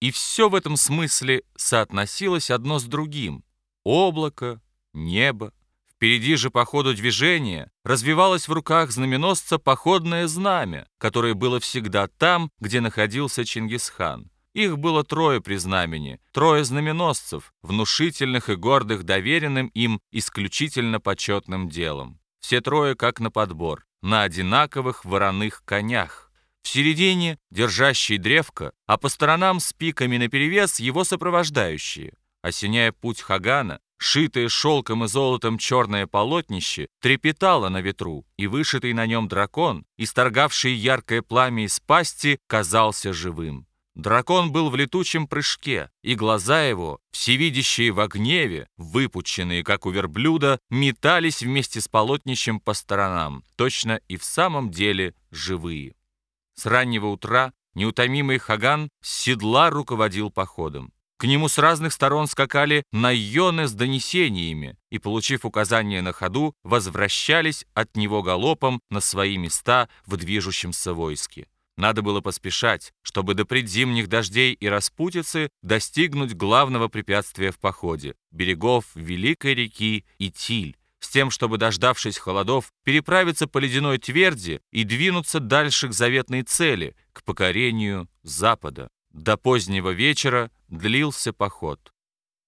И все в этом смысле соотносилось одно с другим. Облако, небо. Впереди же по ходу движения развивалось в руках знаменосца походное знамя, которое было всегда там, где находился Чингисхан. Их было трое при знамени, трое знаменосцев, внушительных и гордых доверенным им исключительно почетным делом. Все трое как на подбор, на одинаковых вороных конях. В середине держащий древко, а по сторонам с пиками наперевес его сопровождающие. Осеняя путь Хагана, шитое шелком и золотом черное полотнище трепетало на ветру, и вышитый на нем дракон, исторгавший яркое пламя из пасти, казался живым. Дракон был в летучем прыжке, и глаза его, всевидящие в гневе, выпученные, как у верблюда, метались вместе с полотнищем по сторонам, точно и в самом деле живые. С раннего утра неутомимый Хаган с седла руководил походом. К нему с разных сторон скакали найоны с донесениями и, получив указания на ходу, возвращались от него галопом на свои места в движущемся войске. Надо было поспешать, чтобы до предзимних дождей и распутицы достигнуть главного препятствия в походе – берегов Великой реки Итиль, тем, чтобы, дождавшись холодов, переправиться по ледяной тверди и двинуться дальше к заветной цели, к покорению Запада. До позднего вечера длился поход.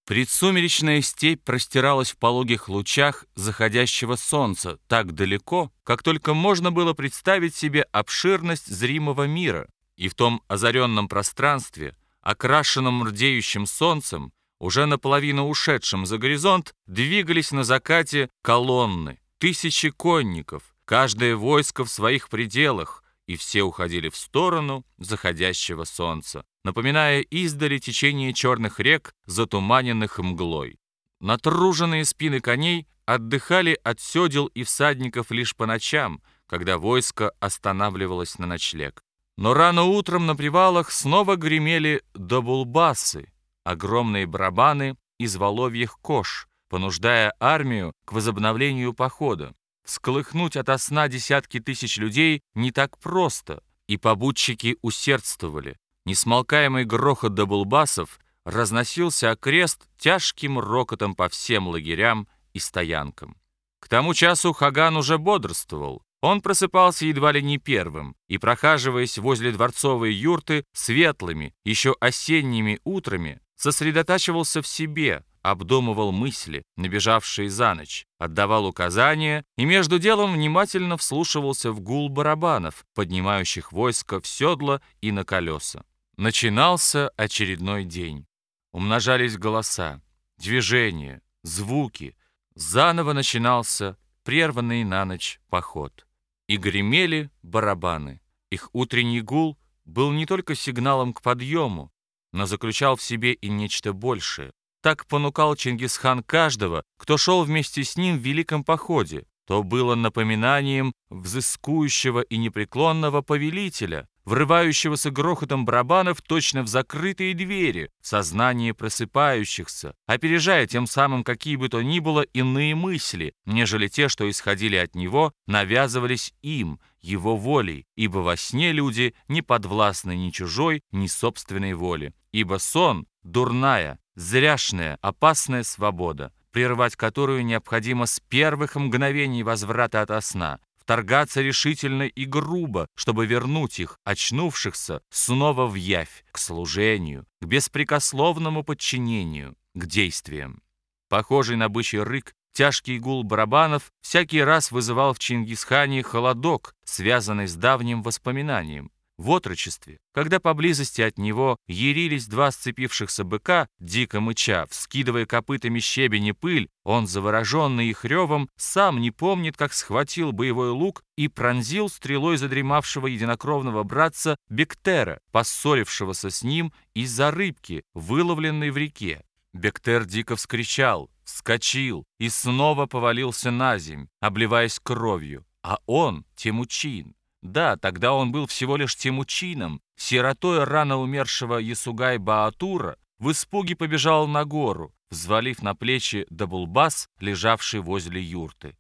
Предсумеречная степь простиралась в пологих лучах заходящего солнца так далеко, как только можно было представить себе обширность зримого мира, и в том озаренном пространстве, окрашенном рдеющим солнцем, уже наполовину ушедшим за горизонт, двигались на закате колонны, тысячи конников, каждое войско в своих пределах, и все уходили в сторону заходящего солнца напоминая издали течение черных рек, затуманенных мглой. Натруженные спины коней отдыхали от седел и всадников лишь по ночам, когда войско останавливалось на ночлег. Но рано утром на привалах снова гремели добулбасы, огромные барабаны из воловьих кож, понуждая армию к возобновлению похода. Всколыхнуть ото сна десятки тысяч людей не так просто, и побудчики усердствовали. Несмолкаемый грохот добулбасов разносился окрест тяжким рокотом по всем лагерям и стоянкам. К тому часу Хаган уже бодрствовал. Он просыпался едва ли не первым и, прохаживаясь возле дворцовой юрты светлыми, еще осенними утрами, сосредотачивался в себе, обдумывал мысли, набежавшие за ночь, отдавал указания и между делом внимательно вслушивался в гул барабанов, поднимающих войско в седло и на колеса. Начинался очередной день. Умножались голоса, движения, звуки. Заново начинался прерванный на ночь поход. И гремели барабаны. Их утренний гул был не только сигналом к подъему, но заключал в себе и нечто большее. Так понукал Чингисхан каждого, кто шел вместе с ним в великом походе. То было напоминанием взыскующего и непреклонного повелителя, врывающегося грохотом барабанов точно в закрытые двери, в сознание просыпающихся, опережая тем самым какие бы то ни было иные мысли, нежели те, что исходили от него, навязывались им, его волей, ибо во сне люди не подвластны ни чужой, ни собственной воле, ибо сон — дурная, зряшная, опасная свобода, прервать которую необходимо с первых мгновений возврата от сна, вторгаться решительно и грубо, чтобы вернуть их, очнувшихся, снова в явь, к служению, к беспрекословному подчинению, к действиям. Похожий на бычий рык, тяжкий гул барабанов всякий раз вызывал в Чингисхане холодок, связанный с давним воспоминанием. В отрочестве, когда поблизости от него ярились два сцепившихся быка, дико мыча, вскидывая копытами щебень и пыль, он, завороженный их ревом, сам не помнит, как схватил боевой лук и пронзил стрелой задремавшего единокровного братца Бектера, поссорившегося с ним из-за рыбки, выловленной в реке. Бектер дико вскричал, вскочил и снова повалился на земь, обливаясь кровью, а он, Темучин, да, тогда он был всего лишь темучином, сиротой рано умершего Ясугай Баатура, в испуге побежал на гору, взвалив на плечи Дабулбас, лежавший возле юрты.